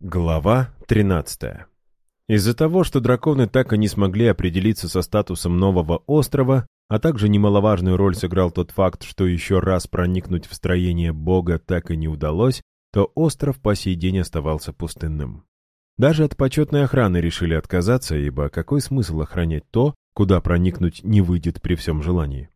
Глава 13. Из-за того, что драконы так и не смогли определиться со статусом нового острова, а также немаловажную роль сыграл тот факт, что еще раз проникнуть в строение бога так и не удалось, то остров по сей день оставался пустынным. Даже от почетной охраны решили отказаться, ибо какой смысл охранять то, куда проникнуть не выйдет при всем желании?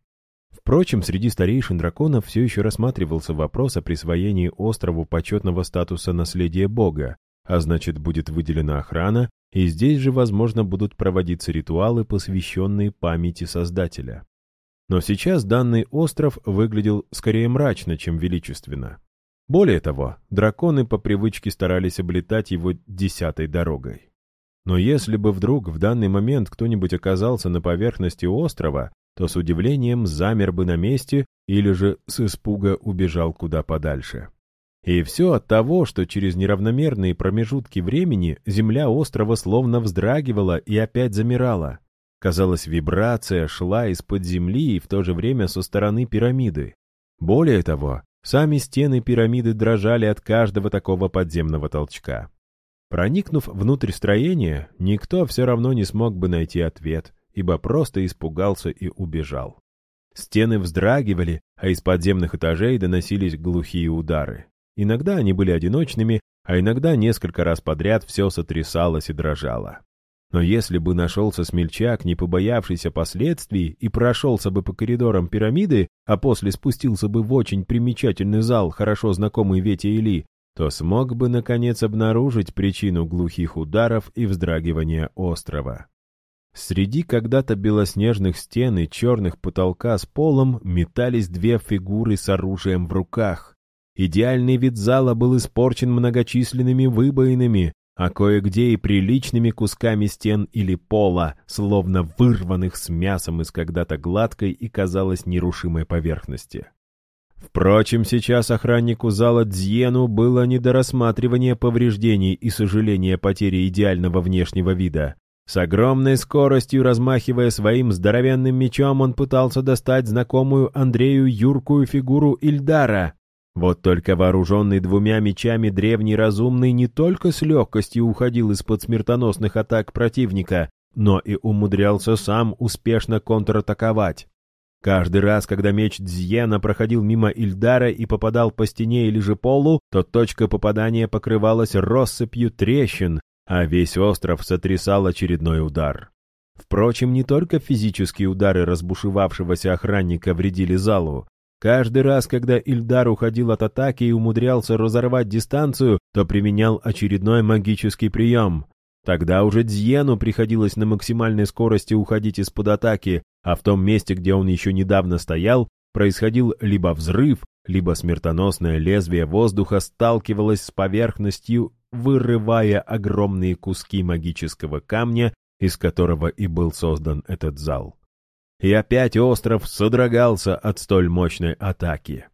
Впрочем, среди старейшин драконов все еще рассматривался вопрос о присвоении острову почетного статуса наследия бога, а значит будет выделена охрана, и здесь же, возможно, будут проводиться ритуалы, посвященные памяти Создателя. Но сейчас данный остров выглядел скорее мрачно, чем величественно. Более того, драконы по привычке старались облетать его десятой дорогой. Но если бы вдруг в данный момент кто-нибудь оказался на поверхности острова, то с удивлением замер бы на месте или же с испуга убежал куда подальше. И все от того, что через неравномерные промежутки времени земля острова словно вздрагивала и опять замирала. Казалось, вибрация шла из-под земли и в то же время со стороны пирамиды. Более того, сами стены пирамиды дрожали от каждого такого подземного толчка. Проникнув внутрь строения, никто все равно не смог бы найти ответ, ибо просто испугался и убежал. Стены вздрагивали, а из подземных этажей доносились глухие удары. Иногда они были одиночными, а иногда несколько раз подряд все сотрясалось и дрожало. Но если бы нашелся смельчак, не побоявшийся последствий, и прошелся бы по коридорам пирамиды, а после спустился бы в очень примечательный зал, хорошо знакомый Вете Или, то смог бы, наконец, обнаружить причину глухих ударов и вздрагивания острова. Среди когда-то белоснежных стен и черных потолка с полом метались две фигуры с оружием в руках. Идеальный вид зала был испорчен многочисленными выбоинами, а кое-где и приличными кусками стен или пола, словно вырванных с мясом из когда-то гладкой и, казалось, нерушимой поверхности. Впрочем, сейчас охраннику зала Дзьену было не до рассматривания повреждений и сожаления потери идеального внешнего вида. С огромной скоростью, размахивая своим здоровенным мечом, он пытался достать знакомую Андрею юркую фигуру Ильдара, вот только вооруженный двумя мечами древний разумный не только с легкостью уходил из-под смертоносных атак противника, но и умудрялся сам успешно контратаковать. Каждый раз, когда меч Дзьена проходил мимо Ильдара и попадал по стене или же полу, то точка попадания покрывалась россыпью трещин, а весь остров сотрясал очередной удар. Впрочем, не только физические удары разбушевавшегося охранника вредили залу, Каждый раз, когда Ильдар уходил от атаки и умудрялся разорвать дистанцию, то применял очередной магический прием. Тогда уже Дзьену приходилось на максимальной скорости уходить из-под атаки, а в том месте, где он еще недавно стоял, происходил либо взрыв, либо смертоносное лезвие воздуха сталкивалось с поверхностью, вырывая огромные куски магического камня, из которого и был создан этот зал и опять остров содрогался от столь мощной атаки.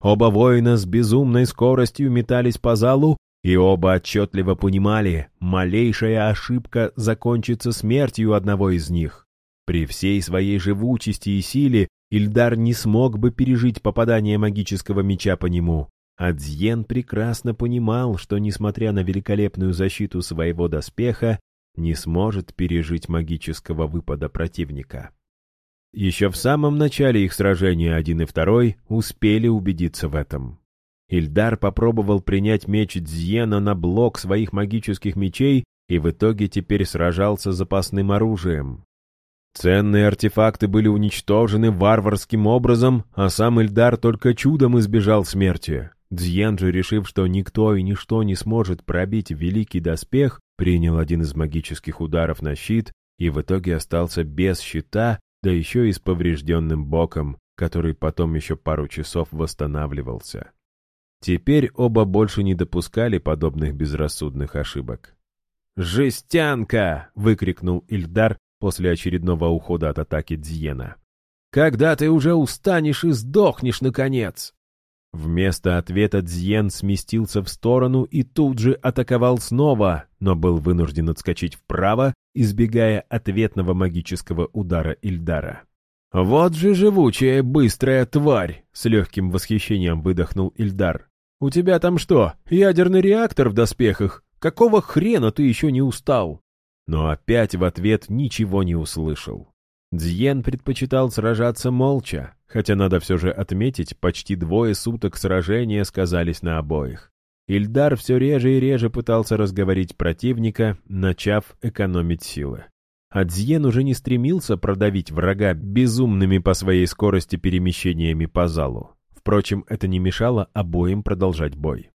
Оба воина с безумной скоростью метались по залу, и оба отчетливо понимали, малейшая ошибка закончится смертью одного из них. При всей своей живучести и силе Ильдар не смог бы пережить попадание магического меча по нему. А Дзьен прекрасно понимал, что, несмотря на великолепную защиту своего доспеха, не сможет пережить магического выпада противника. Еще в самом начале их сражения один и второй успели убедиться в этом. Ильдар попробовал принять меч Дзьена на блок своих магических мечей и в итоге теперь сражался запасным оружием. Ценные артефакты были уничтожены варварским образом, а сам Ильдар только чудом избежал смерти. Дзьен же, решив, что никто и ничто не сможет пробить великий доспех, принял один из магических ударов на щит и в итоге остался без щита да еще и с поврежденным боком, который потом еще пару часов восстанавливался. Теперь оба больше не допускали подобных безрассудных ошибок. «Жестянка!» — выкрикнул Ильдар после очередного ухода от атаки Дзьена. «Когда ты уже устанешь и сдохнешь, наконец!» Вместо ответа Дзьен сместился в сторону и тут же атаковал снова, но был вынужден отскочить вправо, избегая ответного магического удара Ильдара. «Вот же живучая, быстрая тварь!» — с легким восхищением выдохнул Ильдар. «У тебя там что, ядерный реактор в доспехах? Какого хрена ты еще не устал?» Но опять в ответ ничего не услышал. Дзьен предпочитал сражаться молча, хотя надо все же отметить, почти двое суток сражения сказались на обоих. Ильдар все реже и реже пытался разговорить противника, начав экономить силы. А Дзьен уже не стремился продавить врага безумными по своей скорости перемещениями по залу. Впрочем, это не мешало обоим продолжать бой.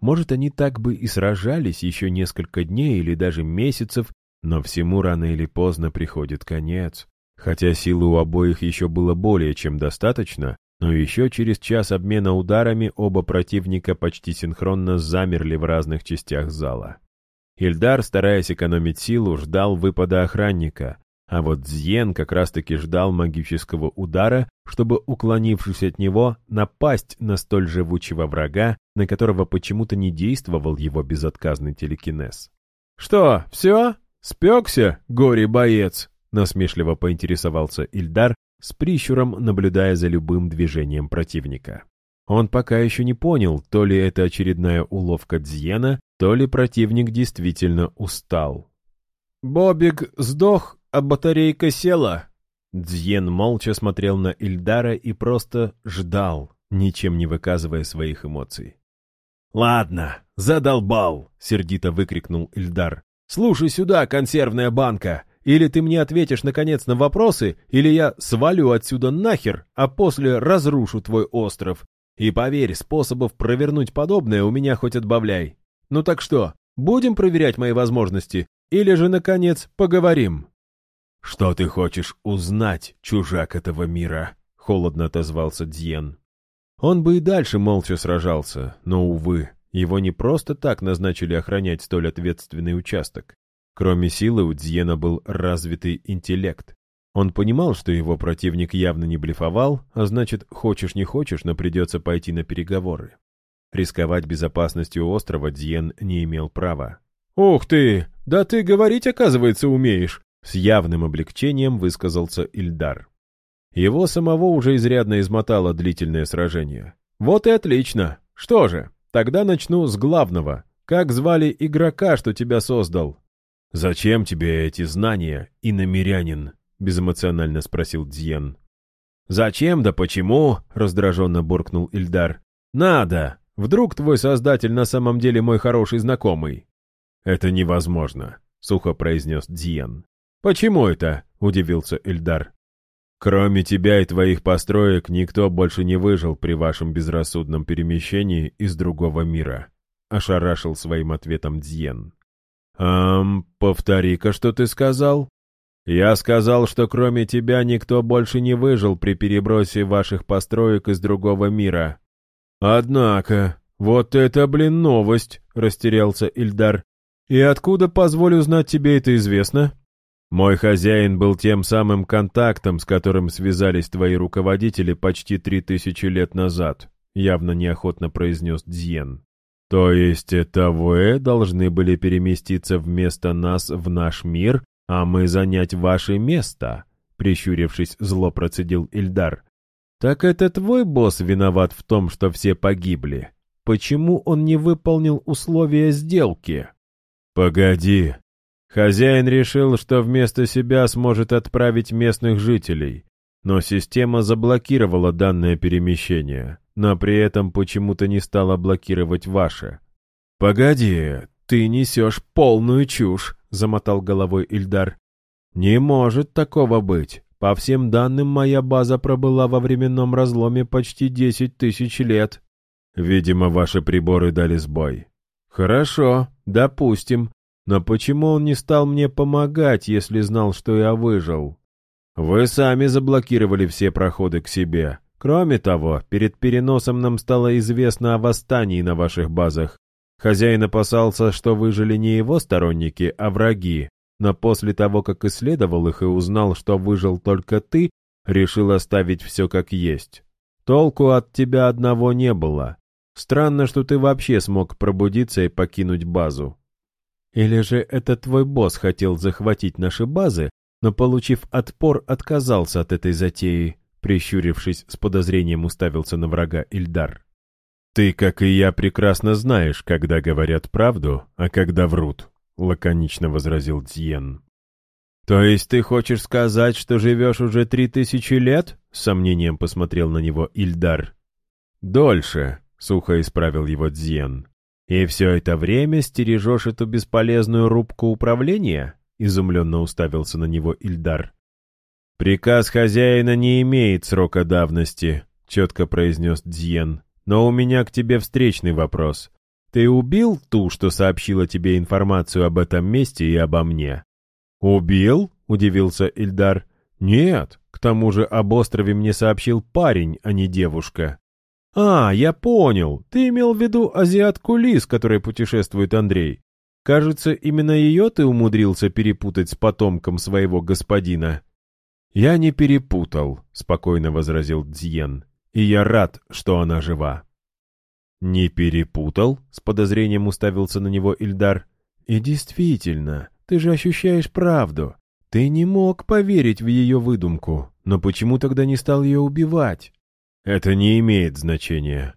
Может, они так бы и сражались еще несколько дней или даже месяцев, но всему рано или поздно приходит конец. Хотя силы у обоих еще было более чем достаточно, но еще через час обмена ударами оба противника почти синхронно замерли в разных частях зала. Ильдар, стараясь экономить силу, ждал выпада охранника, а вот Зьен как раз-таки ждал магического удара, чтобы, уклонившись от него, напасть на столь живучего врага, на которого почему-то не действовал его безотказный телекинез. «Что, все? Спекся, горе-боец?» Насмешливо поинтересовался Ильдар, с прищуром наблюдая за любым движением противника. Он пока еще не понял, то ли это очередная уловка Дзьена, то ли противник действительно устал. «Бобик сдох, а батарейка села!» Дзьен молча смотрел на Ильдара и просто ждал, ничем не выказывая своих эмоций. «Ладно, задолбал!» — сердито выкрикнул Ильдар. «Слушай сюда, консервная банка! Или ты мне ответишь наконец на вопросы, или я свалю отсюда нахер, а после разрушу твой остров. И поверь, способов провернуть подобное у меня хоть отбавляй. Ну так что, будем проверять мои возможности, или же, наконец, поговорим?» «Что ты хочешь узнать, чужак этого мира?» — холодно отозвался Дзьен. Он бы и дальше молча сражался, но, увы, его не просто так назначили охранять столь ответственный участок. Кроме силы, у Дзьена был развитый интеллект. Он понимал, что его противник явно не блефовал, а значит, хочешь не хочешь, но придется пойти на переговоры. Рисковать безопасностью острова Дзьен не имел права. «Ух ты! Да ты говорить, оказывается, умеешь!» С явным облегчением высказался Ильдар. Его самого уже изрядно измотало длительное сражение. «Вот и отлично! Что же, тогда начну с главного. Как звали игрока, что тебя создал?» «Зачем тебе эти знания, иномирянин?» — безэмоционально спросил Дзьен. «Зачем да почему?» — раздраженно буркнул Ильдар. «Надо! Вдруг твой создатель на самом деле мой хороший знакомый?» «Это невозможно», — сухо произнес Дзьен. «Почему это?» — удивился Ильдар. «Кроме тебя и твоих построек, никто больше не выжил при вашем безрассудном перемещении из другого мира», — ошарашил своим ответом Дзьен. «Эм, повтори-ка, что ты сказал?» «Я сказал, что кроме тебя никто больше не выжил при перебросе ваших построек из другого мира». «Однако, вот это, блин, новость!» — растерялся Ильдар. «И откуда, позволю знать, тебе это известно?» «Мой хозяин был тем самым контактом, с которым связались твои руководители почти три тысячи лет назад», — явно неохотно произнес Дзьен. То есть это вы должны были переместиться вместо нас в наш мир, а мы занять ваше место? Прищурившись, зло процедил Ильдар. Так это твой босс виноват в том, что все погибли. Почему он не выполнил условия сделки? Погоди. Хозяин решил, что вместо себя сможет отправить местных жителей, но система заблокировала данное перемещение но при этом почему-то не стала блокировать ваше. «Погоди, ты несешь полную чушь», — замотал головой Ильдар. «Не может такого быть. По всем данным, моя база пробыла во временном разломе почти десять тысяч лет. Видимо, ваши приборы дали сбой». «Хорошо, допустим. Но почему он не стал мне помогать, если знал, что я выжил?» «Вы сами заблокировали все проходы к себе. Кроме того, перед переносом нам стало известно о восстании на ваших базах. Хозяин опасался, что выжили не его сторонники, а враги, но после того, как исследовал их и узнал, что выжил только ты, решил оставить все как есть. Толку от тебя одного не было. Странно, что ты вообще смог пробудиться и покинуть базу. Или же это твой босс хотел захватить наши базы, но, получив отпор, отказался от этой затеи? Прищурившись, с подозрением уставился на врага Ильдар. «Ты, как и я, прекрасно знаешь, когда говорят правду, а когда врут», — лаконично возразил Дзьен. «То есть ты хочешь сказать, что живешь уже три тысячи лет?» — с сомнением посмотрел на него Ильдар. «Дольше», — сухо исправил его Дзьен. «И все это время стережешь эту бесполезную рубку управления?» — изумленно уставился на него Ильдар. «Приказ хозяина не имеет срока давности», — четко произнес Дзьен. «Но у меня к тебе встречный вопрос. Ты убил ту, что сообщила тебе информацию об этом месте и обо мне?» «Убил?» — удивился Ильдар. «Нет, к тому же об острове мне сообщил парень, а не девушка». «А, я понял. Ты имел в виду азиатку Лис, которой путешествует Андрей. Кажется, именно ее ты умудрился перепутать с потомком своего господина». «Я не перепутал», — спокойно возразил Дзьен. «И я рад, что она жива». «Не перепутал?» — с подозрением уставился на него Ильдар. «И действительно, ты же ощущаешь правду. Ты не мог поверить в ее выдумку, но почему тогда не стал ее убивать? Это не имеет значения.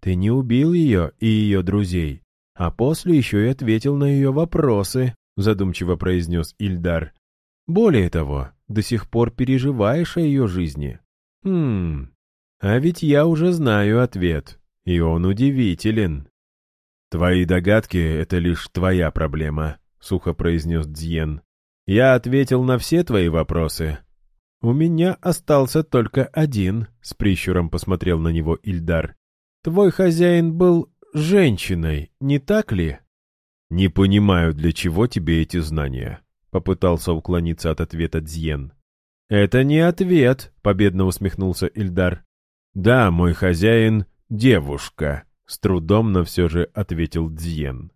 Ты не убил ее и ее друзей, а после еще и ответил на ее вопросы, задумчиво произнес Ильдар. Более того, до сих пор переживаешь о ее жизни. Хм, а ведь я уже знаю ответ, и он удивителен. Твои догадки — это лишь твоя проблема, — сухо произнес Дзьен. «Я ответил на все твои вопросы». «У меня остался только один», — с прищуром посмотрел на него Ильдар. «Твой хозяин был женщиной, не так ли?» «Не понимаю, для чего тебе эти знания», — попытался уклониться от ответа Дзьен. «Это не ответ», — победно усмехнулся Ильдар. «Да, мой хозяин — девушка», — с трудом, но все же ответил Дзьен.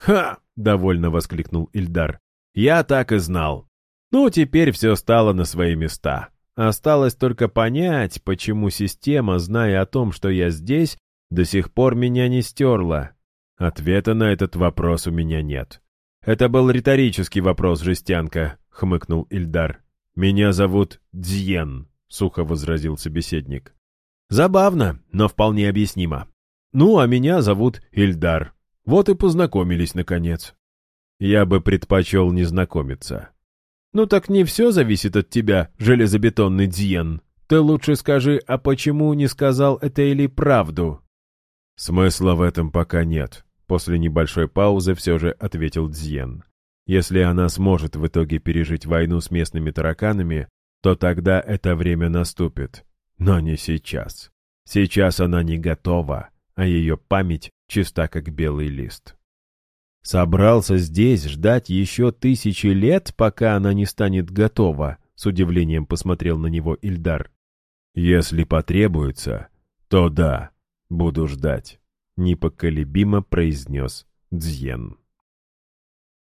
«Ха!» — довольно воскликнул Ильдар. «Я так и знал. Ну, теперь все стало на свои места. Осталось только понять, почему система, зная о том, что я здесь, до сих пор меня не стерла. Ответа на этот вопрос у меня нет. Это был риторический вопрос, жестянка, — хмыкнул Ильдар. «Меня зовут Дзьен», — сухо возразил собеседник. «Забавно, но вполне объяснимо. Ну, а меня зовут Ильдар. Вот и познакомились, наконец. Я бы предпочел не знакомиться. Ну так не все зависит от тебя, железобетонный Дзьен. Ты лучше скажи, а почему не сказал это или правду? Смысла в этом пока нет. После небольшой паузы все же ответил Дзьен. Если она сможет в итоге пережить войну с местными тараканами, то тогда это время наступит. Но не сейчас. Сейчас она не готова, а ее память чиста как белый лист. Собрался здесь ждать еще тысячи лет, пока она не станет готова, с удивлением посмотрел на него Ильдар. Если потребуется, то да, буду ждать, непоколебимо произнес Дзьен.